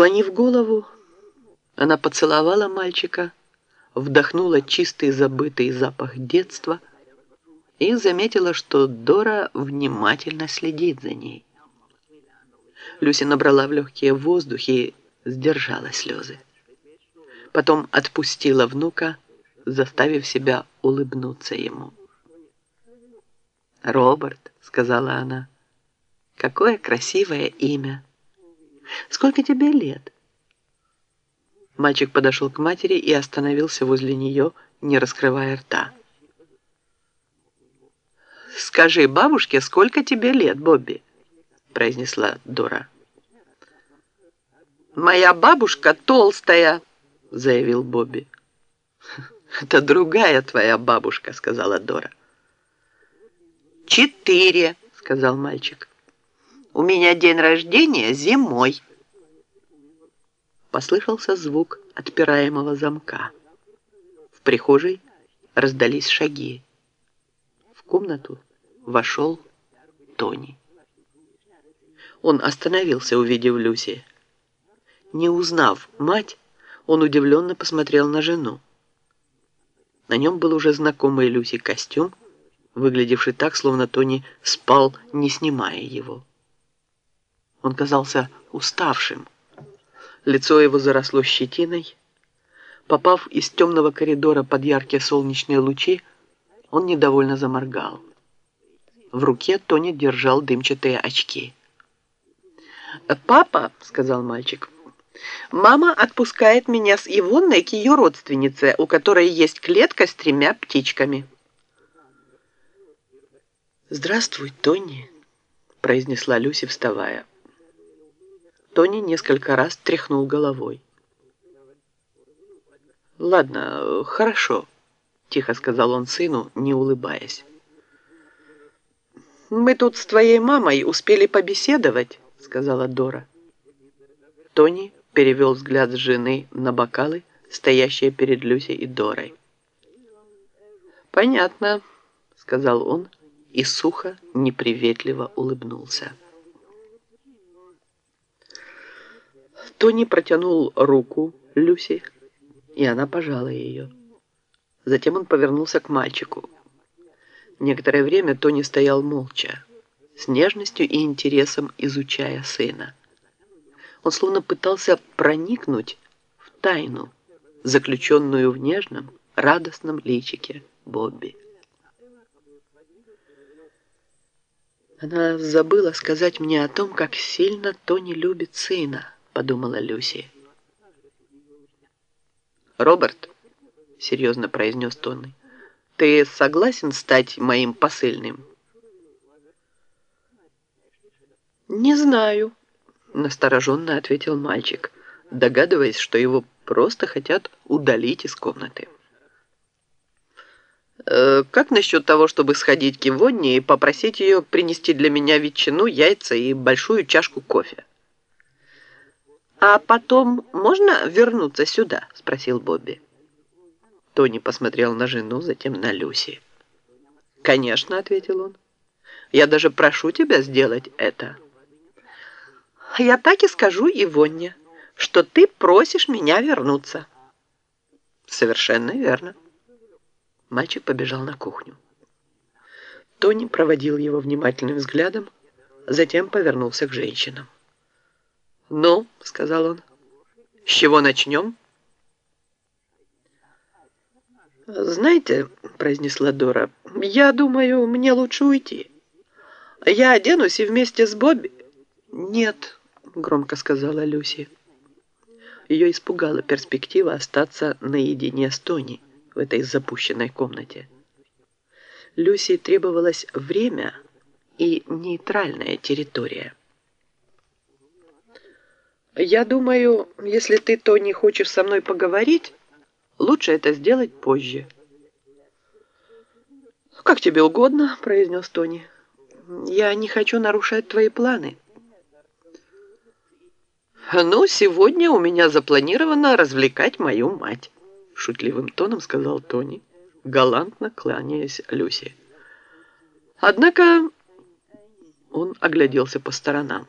Склонив голову, она поцеловала мальчика, вдохнула чистый забытый запах детства и заметила, что Дора внимательно следит за ней. Люси набрала в легкие воздух и сдержала слезы. Потом отпустила внука, заставив себя улыбнуться ему. «Роберт», — сказала она, — «какое красивое имя! Сколько тебе лет?» Мальчик подошел к матери и остановился возле нее, не раскрывая рта. «Скажи бабушке, сколько тебе лет, Бобби?» произнесла Дора. «Моя бабушка толстая», — заявил Бобби. «Это другая твоя бабушка», — сказала Дора. «Четыре», — сказал мальчик. «У меня день рождения зимой». Послышался звук отпираемого замка. В прихожей раздались шаги. В комнату вошел Тони. Он остановился, увидев Люси. Не узнав мать, он удивленно посмотрел на жену. На нем был уже знакомый Люси костюм, выглядевший так, словно Тони спал, не снимая его. Он казался уставшим. Лицо его заросло щетиной. Попав из темного коридора под яркие солнечные лучи, он недовольно заморгал. В руке Тони держал дымчатые очки. «Папа», — сказал мальчик, — «мама отпускает меня с Ивонной к ее родственнице, у которой есть клетка с тремя птичками». «Здравствуй, Тони», — произнесла Люси, вставая. Тони несколько раз тряхнул головой. «Ладно, хорошо», — тихо сказал он сыну, не улыбаясь. «Мы тут с твоей мамой успели побеседовать», — сказала Дора. Тони перевел взгляд с жены на бокалы, стоящие перед Люси и Дорой. «Понятно», — сказал он, — и сухо, неприветливо улыбнулся. Тони протянул руку Люси, и она пожала ее. Затем он повернулся к мальчику. Некоторое время Тони стоял молча, с нежностью и интересом изучая сына. Он словно пытался проникнуть в тайну, заключенную в нежном, радостном личике Бобби. Она забыла сказать мне о том, как сильно Тони любит сына, подумала Люси. «Роберт», — серьезно произнес Тони, — «ты согласен стать моим посыльным?» «Не знаю», — настороженно ответил мальчик, догадываясь, что его просто хотят удалить из комнаты. Э, как насчет того, чтобы сходить к Ивонне и попросить ее принести для меня ветчину, яйца и большую чашку кофе? «А потом можно вернуться сюда?» – спросил Бобби. Тони посмотрел на жену, затем на Люси. «Конечно», – ответил он. «Я даже прошу тебя сделать это». «Я так и скажу Ивонне, что ты просишь меня вернуться». «Совершенно верно». Мальчик побежал на кухню. Тони проводил его внимательным взглядом, затем повернулся к женщинам. «Ну», — сказал он, — «с чего начнем?» «Знаете», — произнесла Дора, — «я думаю, мне лучше уйти. Я оденусь и вместе с Бобби...» «Нет», — громко сказала Люси. Ее испугала перспектива остаться наедине с Тони в этой запущенной комнате. Люси требовалось время и нейтральная территория. «Я думаю, если ты, Тони, хочешь со мной поговорить, лучше это сделать позже». «Как тебе угодно», — произнес Тони. «Я не хочу нарушать твои планы». «Ну, сегодня у меня запланировано развлекать мою мать» шутливым тоном сказал Тони, галантно кланяясь Люси. Однако он огляделся по сторонам.